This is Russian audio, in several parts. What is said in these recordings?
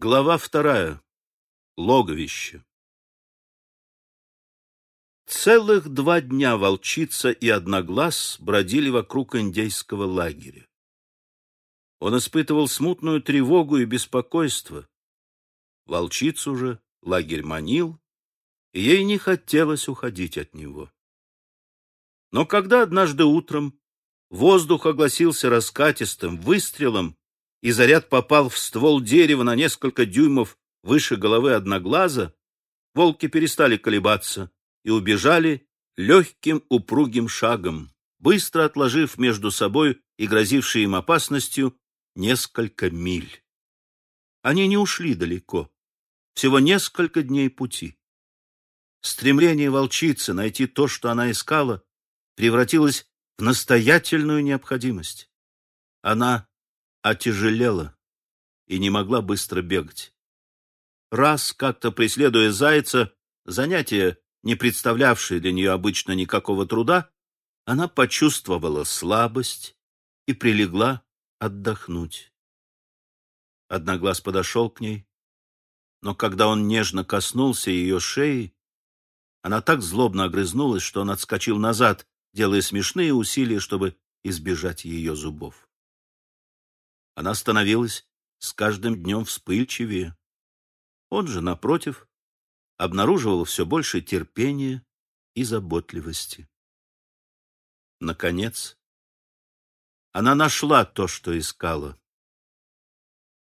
Глава вторая. Логовище. Целых два дня волчица и одноглаз бродили вокруг индейского лагеря. Он испытывал смутную тревогу и беспокойство. Волчицу же лагерь манил, и ей не хотелось уходить от него. Но когда однажды утром воздух огласился раскатистым выстрелом, и заряд попал в ствол дерева на несколько дюймов выше головы одноглаза, волки перестали колебаться и убежали легким упругим шагом, быстро отложив между собой и грозившие им опасностью несколько миль. Они не ушли далеко, всего несколько дней пути. Стремление волчицы найти то, что она искала, превратилось в настоятельную необходимость. Она отяжелела и не могла быстро бегать. Раз, как-то преследуя зайца, занятие, не представлявшее для нее обычно никакого труда, она почувствовала слабость и прилегла отдохнуть. Одноглаз подошел к ней, но когда он нежно коснулся ее шеи, она так злобно огрызнулась, что он отскочил назад, делая смешные усилия, чтобы избежать ее зубов. Она становилась с каждым днем вспыльчивее. Он же, напротив, обнаруживал все больше терпения и заботливости. Наконец, она нашла то, что искала.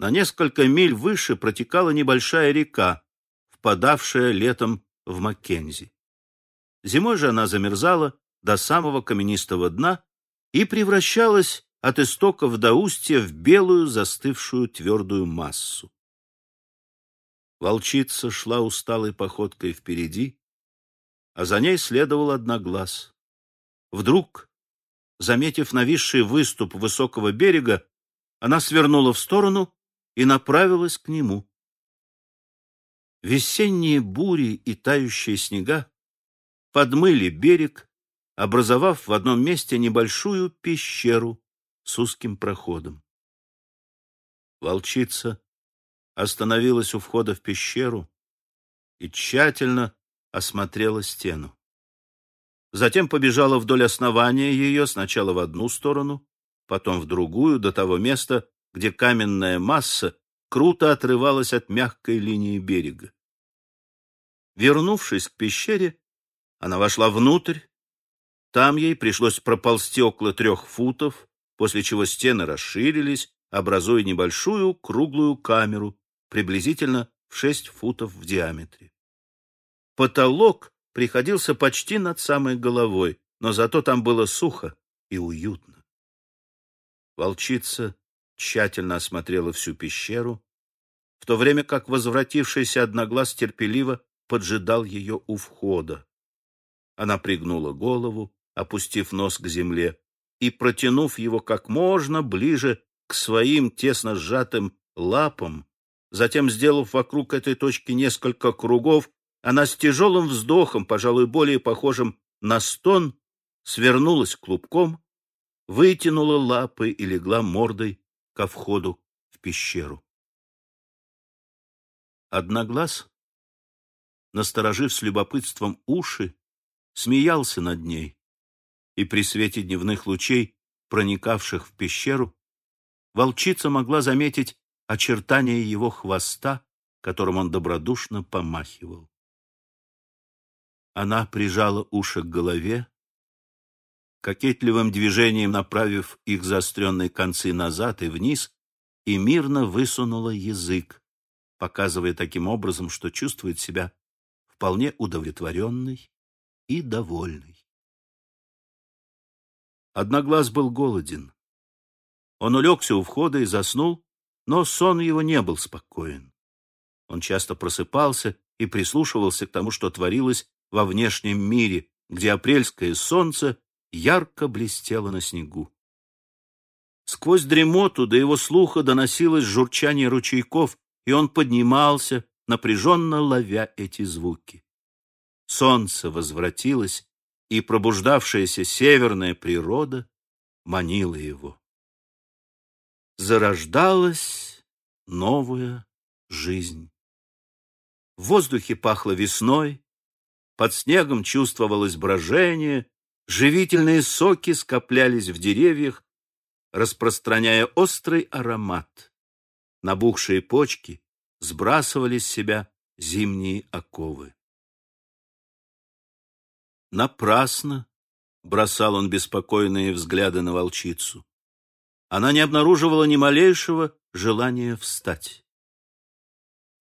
На несколько миль выше протекала небольшая река, впадавшая летом в Маккензи. Зимой же она замерзала до самого каменистого дна и превращалась от истоков до устья в белую застывшую твердую массу. Волчица шла усталой походкой впереди, а за ней следовал одноглаз. Вдруг, заметив нависший выступ высокого берега, она свернула в сторону и направилась к нему. Весенние бури и тающие снега подмыли берег, образовав в одном месте небольшую пещеру, с узким проходом. Волчица остановилась у входа в пещеру и тщательно осмотрела стену. Затем побежала вдоль основания ее сначала в одну сторону, потом в другую, до того места, где каменная масса круто отрывалась от мягкой линии берега. Вернувшись к пещере, она вошла внутрь. Там ей пришлось проползти около трех футов, после чего стены расширились, образуя небольшую круглую камеру, приблизительно в 6 футов в диаметре. Потолок приходился почти над самой головой, но зато там было сухо и уютно. Волчица тщательно осмотрела всю пещеру, в то время как возвратившийся одноглаз терпеливо поджидал ее у входа. Она пригнула голову, опустив нос к земле, и, протянув его как можно ближе к своим тесно сжатым лапам, затем, сделав вокруг этой точки несколько кругов, она с тяжелым вздохом, пожалуй, более похожим на стон, свернулась клубком, вытянула лапы и легла мордой ко входу в пещеру. Одноглаз, насторожив с любопытством уши, смеялся над ней, и при свете дневных лучей, проникавших в пещеру, волчица могла заметить очертания его хвоста, которым он добродушно помахивал. Она прижала уши к голове, кокетливым движением направив их заостренные концы назад и вниз, и мирно высунула язык, показывая таким образом, что чувствует себя вполне удовлетворенной и довольной. Одноглаз был голоден. Он улегся у входа и заснул, но сон его не был спокоен. Он часто просыпался и прислушивался к тому, что творилось во внешнем мире, где апрельское солнце ярко блестело на снегу. Сквозь дремоту до его слуха доносилось журчание ручейков, и он поднимался, напряженно ловя эти звуки. Солнце возвратилось и пробуждавшаяся северная природа манила его. Зарождалась новая жизнь. В воздухе пахло весной, под снегом чувствовалось брожение, живительные соки скоплялись в деревьях, распространяя острый аромат. Набухшие почки сбрасывали с себя зимние оковы. Напрасно бросал он беспокойные взгляды на волчицу. Она не обнаруживала ни малейшего желания встать.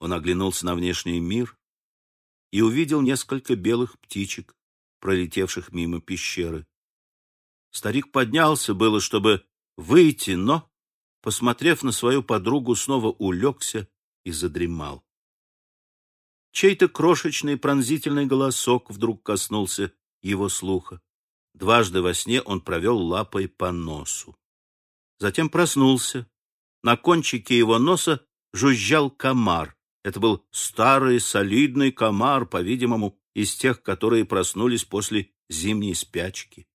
Он оглянулся на внешний мир и увидел несколько белых птичек, пролетевших мимо пещеры. Старик поднялся было, чтобы выйти, но, посмотрев на свою подругу, снова улегся и задремал. Чей-то крошечный пронзительный голосок вдруг коснулся его слуха. Дважды во сне он провел лапой по носу. Затем проснулся. На кончике его носа жужжал комар. Это был старый, солидный комар, по-видимому, из тех, которые проснулись после зимней спячки.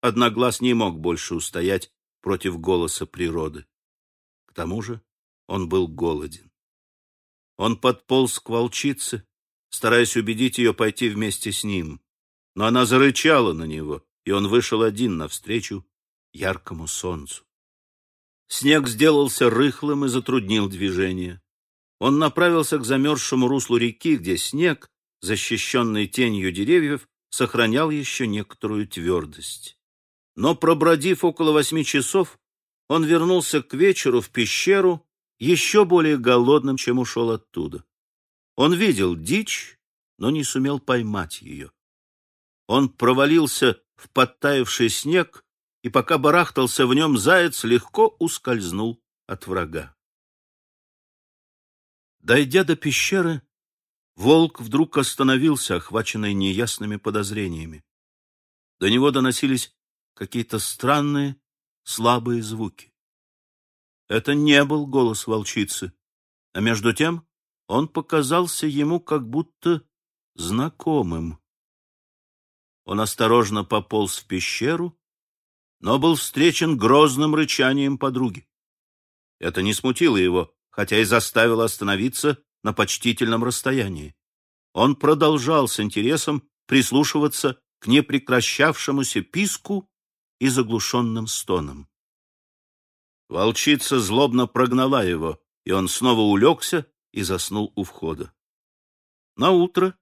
Одноглаз не мог больше устоять против голоса природы. К тому же он был голоден. Он подполз к волчице, стараясь убедить ее пойти вместе с ним. Но она зарычала на него, и он вышел один навстречу яркому солнцу. Снег сделался рыхлым и затруднил движение. Он направился к замерзшему руслу реки, где снег, защищенный тенью деревьев, сохранял еще некоторую твердость. Но, пробродив около восьми часов, он вернулся к вечеру в пещеру еще более голодным, чем ушел оттуда. Он видел дичь, но не сумел поймать ее. Он провалился в подтаявший снег, и пока барахтался в нем заяц, легко ускользнул от врага. Дойдя до пещеры, волк вдруг остановился, охваченный неясными подозрениями. До него доносились какие-то странные, слабые звуки. Это не был голос волчицы, а между тем он показался ему как будто знакомым. Он осторожно пополз в пещеру, но был встречен грозным рычанием подруги. Это не смутило его, хотя и заставило остановиться на почтительном расстоянии. Он продолжал с интересом прислушиваться к непрекращавшемуся писку и заглушенным стонам. Волчица злобно прогнала его, и он снова улегся и заснул у входа. На утро,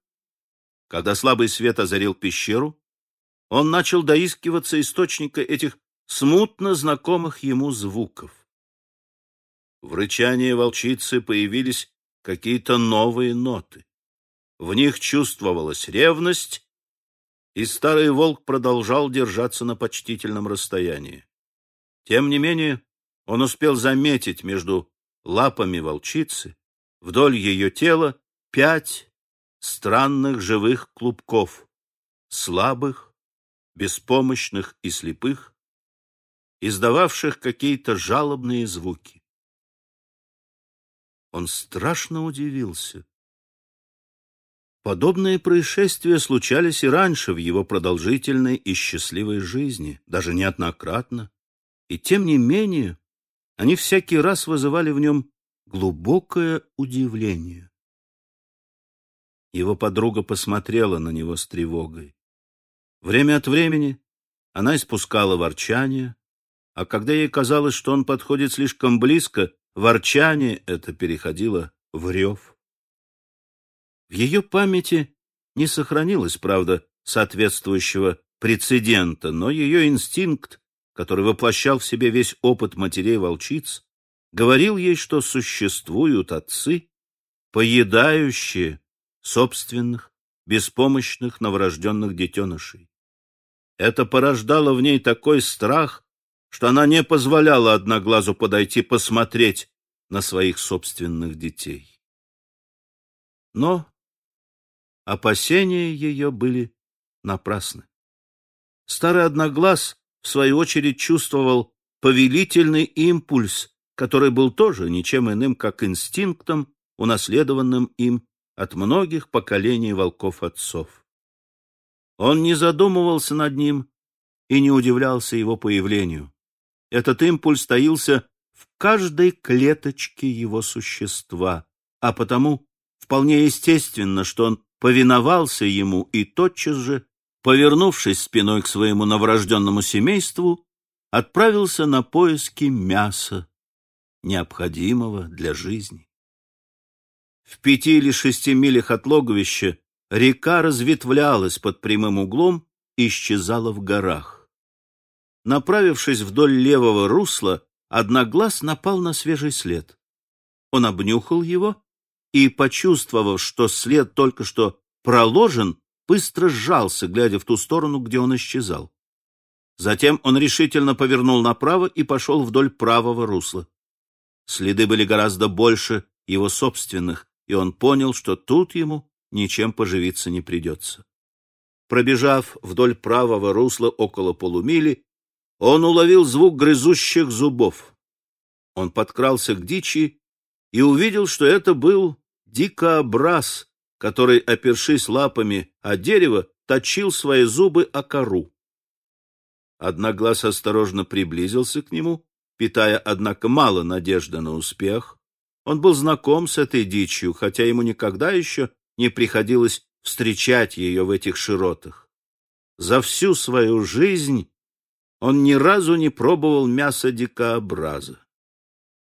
когда слабый свет озарил пещеру, он начал доискиваться источника этих смутно знакомых ему звуков. В рычании волчицы появились какие-то новые ноты. В них чувствовалась ревность, и старый волк продолжал держаться на почтительном расстоянии. Тем не менее, он успел заметить между лапами волчицы, вдоль ее тела, пять странных живых клубков, слабых, беспомощных и слепых, издававших какие-то жалобные звуки. Он страшно удивился. Подобные происшествия случались и раньше в его продолжительной и счастливой жизни, даже неоднократно. И тем не менее, они всякий раз вызывали в нем глубокое удивление. Его подруга посмотрела на него с тревогой. Время от времени она испускала ворчание, а когда ей казалось, что он подходит слишком близко, ворчание это переходило в рев. В ее памяти не сохранилось, правда, соответствующего прецедента, но ее инстинкт, который воплощал в себе весь опыт матерей-волчиц, говорил ей, что существуют отцы, поедающие собственных, беспомощных новорожденных детенышей. Это порождало в ней такой страх, что она не позволяла одноглазу подойти посмотреть на своих собственных детей. Но опасения ее были напрасны. Старый одноглаз, в свою очередь, чувствовал повелительный импульс, который был тоже ничем иным, как инстинктом, унаследованным им от многих поколений волков-отцов. Он не задумывался над ним и не удивлялся его появлению. Этот импульс таился в каждой клеточке его существа, а потому вполне естественно, что он повиновался ему и тотчас же, повернувшись спиной к своему новорожденному семейству, отправился на поиски мяса, необходимого для жизни. В пяти или шести милях от логовища река разветвлялась под прямым углом и исчезала в горах. Направившись вдоль левого русла, Одноглаз напал на свежий след. Он обнюхал его и, почувствовав, что след только что проложен, быстро сжался, глядя в ту сторону, где он исчезал. Затем он решительно повернул направо и пошел вдоль правого русла. Следы были гораздо больше его собственных, и он понял, что тут ему ничем поживиться не придется. Пробежав вдоль правого русла около полумили, он уловил звук грызущих зубов. Он подкрался к дичи и увидел, что это был дикообраз, который, опершись лапами о дерево, точил свои зубы о кору. Одноглаз осторожно приблизился к нему, питая, однако, мало надежды на успех. Он был знаком с этой дичью, хотя ему никогда еще не приходилось встречать ее в этих широтах. За всю свою жизнь он ни разу не пробовал мясо дикообраза.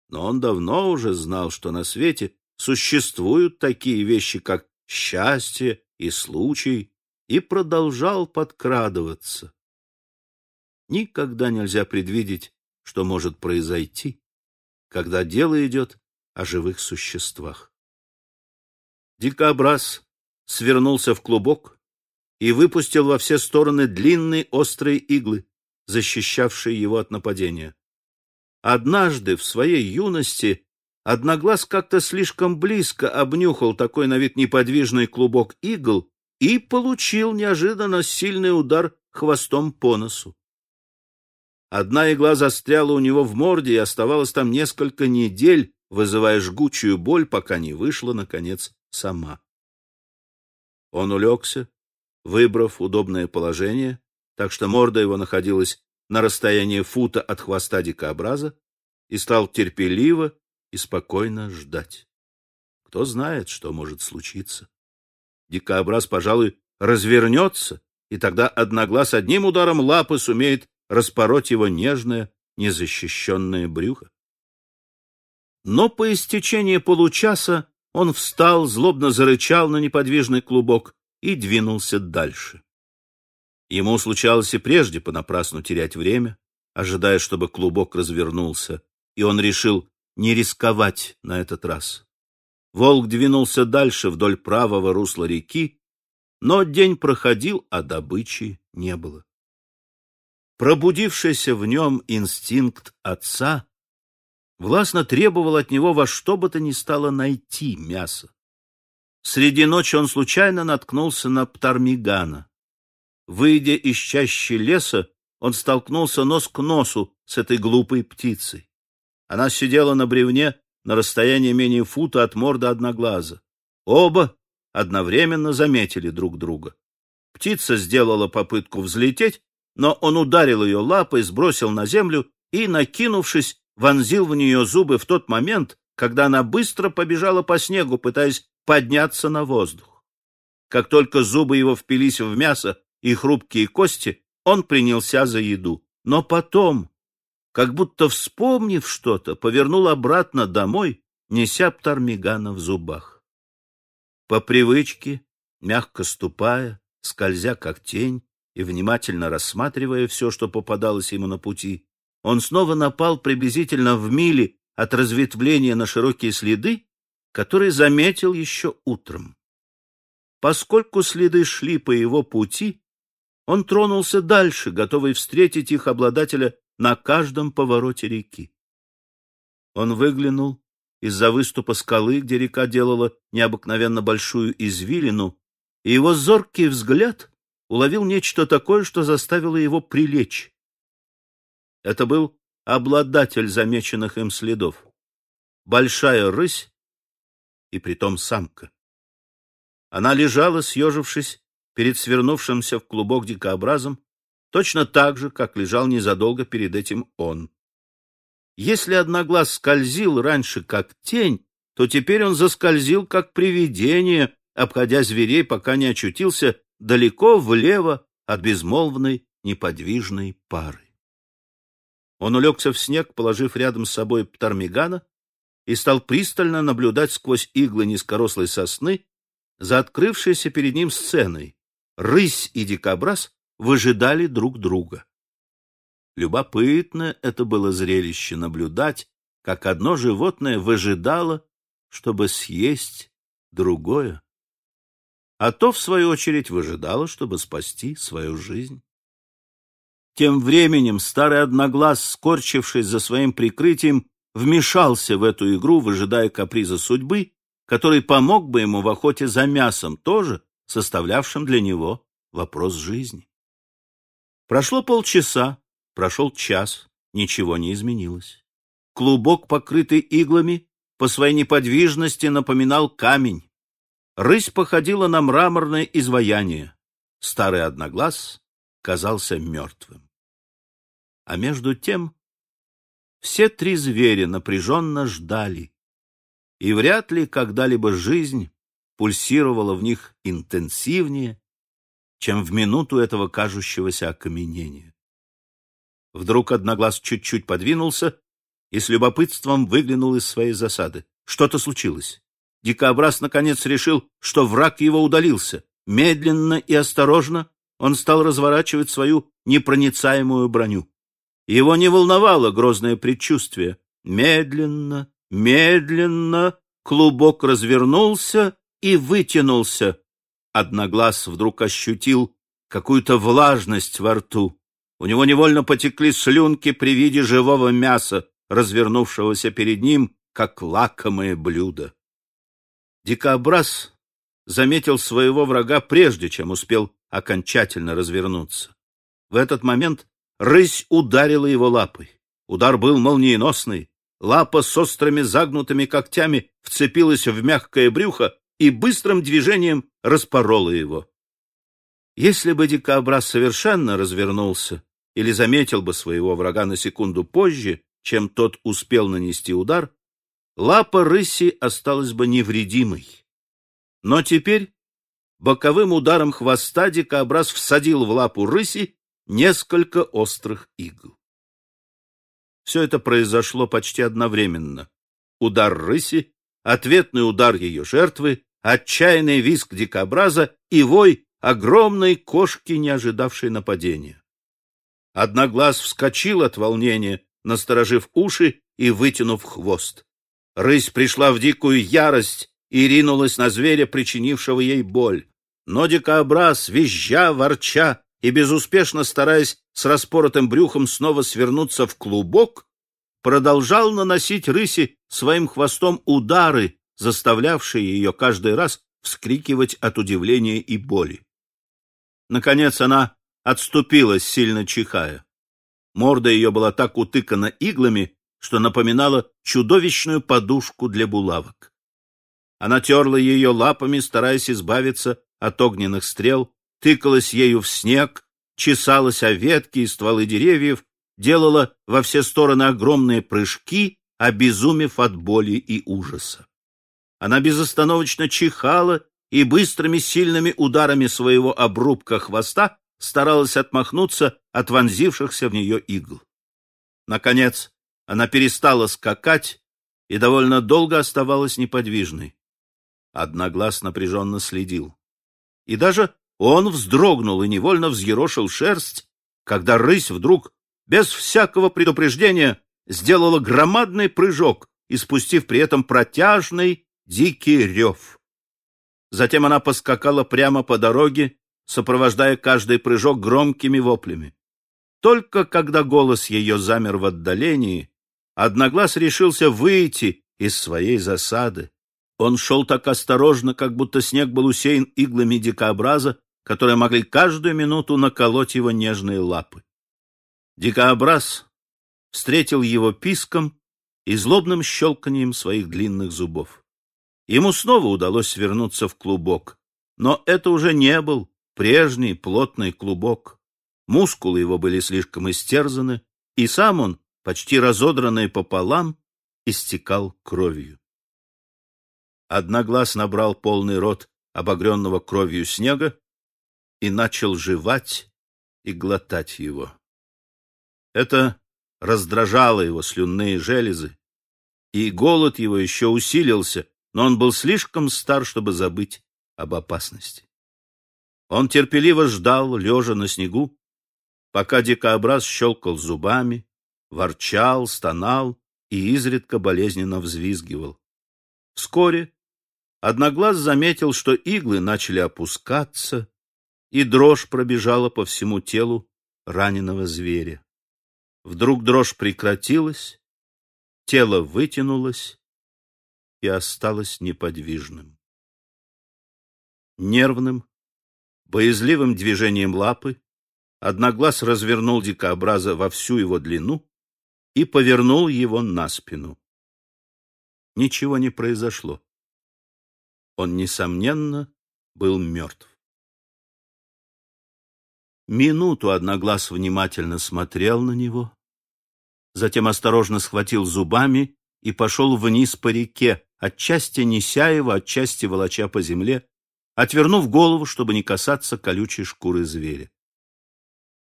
Но он давно уже знал, что на свете существуют такие вещи, как счастье и случай, и продолжал подкрадываться. Никогда нельзя предвидеть, что может произойти, когда дело идет о живых существах. Дикобраз свернулся в клубок и выпустил во все стороны длинные острые иглы защищавшие его от нападения. Однажды в своей юности Одноглаз как-то слишком близко обнюхал такой на вид неподвижный клубок игл и получил неожиданно сильный удар хвостом по носу. Одна игла застряла у него в морде и оставалась там несколько недель, вызывая жгучую боль, пока не вышла, наконец, сама. Он улегся, выбрав удобное положение, так что морда его находилась на расстоянии фута от хвоста дикобраза, и стал терпеливо и спокойно ждать. Кто знает, что может случиться. Дикобраз, пожалуй, развернется, и тогда одноглаз одним ударом лапы сумеет распороть его нежное, незащищенное брюхо. Но по истечении получаса он встал, злобно зарычал на неподвижный клубок и двинулся дальше. Ему случалось и прежде понапрасну терять время, ожидая, чтобы клубок развернулся, и он решил не рисковать на этот раз. Волк двинулся дальше вдоль правого русла реки, но день проходил, а добычи не было. Пробудившийся в нем инстинкт отца властно требовал от него во что бы то ни стало найти мясо. Среди ночи он случайно наткнулся на Птармигана. Выйдя из чащи леса, он столкнулся нос к носу с этой глупой птицей. Она сидела на бревне на расстоянии менее фута от морды одноглаза. Оба одновременно заметили друг друга. Птица сделала попытку взлететь, но он ударил ее лапой, сбросил на землю и, накинувшись, вонзил в нее зубы в тот момент, когда она быстро побежала по снегу, пытаясь подняться на воздух. Как только зубы его впились в мясо, и хрупкие кости, он принялся за еду. Но потом, как будто вспомнив что-то, повернул обратно домой, неся Птармигана в зубах. По привычке, мягко ступая, скользя как тень и внимательно рассматривая все, что попадалось ему на пути, он снова напал приблизительно в миле от разветвления на широкие следы, которые заметил еще утром. Поскольку следы шли по его пути, он тронулся дальше, готовый встретить их обладателя на каждом повороте реки. Он выглянул из-за выступа скалы, где река делала необыкновенно большую извилину, и его зоркий взгляд уловил нечто такое, что заставило его прилечь. Это был обладатель замеченных им следов. Большая рысь и притом самка. Она лежала, съежившись, перед свернувшимся в клубок дикообразом, точно так же, как лежал незадолго перед этим он. Если одноглаз скользил раньше как тень, то теперь он заскользил, как привидение, обходя зверей, пока не очутился далеко влево от безмолвной неподвижной пары. Он улегся в снег, положив рядом с собой Птармигана, и стал пристально наблюдать сквозь иглы низкорослой сосны за открывшейся перед ним сценой. Рысь и дикобраз выжидали друг друга. Любопытно это было зрелище наблюдать, как одно животное выжидало, чтобы съесть другое, а то, в свою очередь, выжидало, чтобы спасти свою жизнь. Тем временем старый одноглаз, скорчившись за своим прикрытием, вмешался в эту игру, выжидая каприза судьбы, который помог бы ему в охоте за мясом, тоже составлявшим для него вопрос жизни. Прошло полчаса, прошел час, ничего не изменилось. Клубок, покрытый иглами, по своей неподвижности напоминал камень. Рысь походила на мраморное изваяние. Старый одноглаз казался мертвым. А между тем все три зверя напряженно ждали, и вряд ли когда-либо жизнь пульсировала в них интенсивнее, чем в минуту этого кажущегося окаменения. Вдруг одноглаз чуть-чуть подвинулся и с любопытством выглянул из своей засады. Что-то случилось. Дикобраз наконец решил, что враг его удалился. Медленно и осторожно он стал разворачивать свою непроницаемую броню. Его не волновало грозное предчувствие. Медленно, медленно клубок развернулся и вытянулся. Одноглаз вдруг ощутил какую-то влажность во рту. У него невольно потекли слюнки при виде живого мяса, развернувшегося перед ним, как лакомое блюдо. Дикобраз заметил своего врага прежде, чем успел окончательно развернуться. В этот момент Рысь ударила его лапой. Удар был молниеносный. Лапа с острыми загнутыми когтями вцепилась в мягкое брюхо и быстрым движением распорола его. Если бы дикобраз совершенно развернулся или заметил бы своего врага на секунду позже, чем тот успел нанести удар, лапа рыси осталась бы невредимой. Но теперь боковым ударом хвоста дикобраз всадил в лапу рыси несколько острых игл. Все это произошло почти одновременно. Удар рыси, ответный удар ее жертвы, отчаянный визг дикобраза и вой огромной кошки, не ожидавшей нападения. Одноглаз вскочил от волнения, насторожив уши и вытянув хвост. Рысь пришла в дикую ярость и ринулась на зверя, причинившего ей боль. Но дикобраз, визжа, ворча, и, безуспешно стараясь с распоротым брюхом снова свернуться в клубок, продолжал наносить рыси своим хвостом удары, заставлявшие ее каждый раз вскрикивать от удивления и боли. Наконец она отступила, сильно чихая. Морда ее была так утыкана иглами, что напоминала чудовищную подушку для булавок. Она терла ее лапами, стараясь избавиться от огненных стрел, тыкалась ею в снег, чесалась о ветки и стволы деревьев, делала во все стороны огромные прыжки, обезумев от боли и ужаса. Она безостановочно чихала и быстрыми сильными ударами своего обрубка хвоста старалась отмахнуться от вонзившихся в нее игл. Наконец, она перестала скакать и довольно долго оставалась неподвижной. Одноглаз напряженно следил. И даже он вздрогнул и невольно взъерошил шерсть, когда рысь вдруг, без всякого предупреждения, сделала громадный прыжок, испустив при этом протяжный дикий рев. Затем она поскакала прямо по дороге, сопровождая каждый прыжок громкими воплями. Только когда голос ее замер в отдалении, Одноглаз решился выйти из своей засады. Он шел так осторожно, как будто снег был усеян иглами дикообраза, которые могли каждую минуту наколоть его нежные лапы. Дикообраз встретил его писком и злобным щелканием своих длинных зубов. Ему снова удалось свернуться в клубок, но это уже не был прежний плотный клубок. Мускулы его были слишком истерзаны, и сам он, почти разодранный пополам, истекал кровью. Одноглаз набрал полный рот обогренного кровью снега и начал жевать и глотать его. Это раздражало его слюнные железы, и голод его еще усилился, но он был слишком стар, чтобы забыть об опасности. Он терпеливо ждал, лежа на снегу, пока дикообраз щелкал зубами, ворчал, стонал и изредка болезненно взвизгивал. Вскоре Одноглаз заметил, что иглы начали опускаться, и дрожь пробежала по всему телу раненого зверя. Вдруг дрожь прекратилась, тело вытянулось и осталось неподвижным. Нервным, боязливым движением лапы Одноглаз развернул дикообраза во всю его длину и повернул его на спину. Ничего не произошло. Он, несомненно, был мертв. Минуту Одноглаз внимательно смотрел на него, затем осторожно схватил зубами и пошел вниз по реке, отчасти неся его, отчасти волоча по земле, отвернув голову, чтобы не касаться колючей шкуры зверя.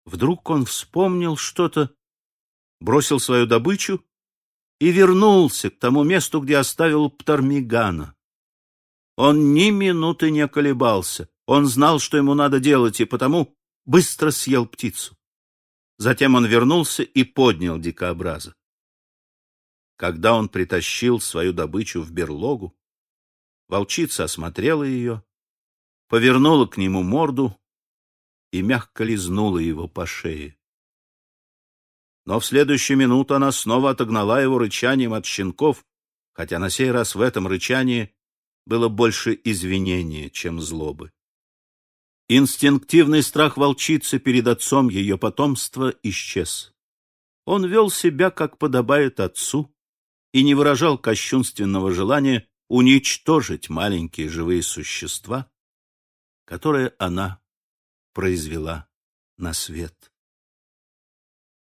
Вдруг он вспомнил что-то, бросил свою добычу и вернулся к тому месту, где оставил Птармигана. Он ни минуты не колебался. Он знал, что ему надо делать, и потому быстро съел птицу. Затем он вернулся и поднял дикообраза. Когда он притащил свою добычу в берлогу, волчица осмотрела ее, повернула к нему морду и мягко лизнула его по шее. Но в следующую минуту она снова отогнала его рычанием от щенков, хотя на сей раз в этом рычании было больше извинения, чем злобы. Инстинктивный страх волчицы перед отцом ее потомства исчез. Он вел себя, как подобает отцу, и не выражал кощунственного желания уничтожить маленькие живые существа, которые она произвела на свет.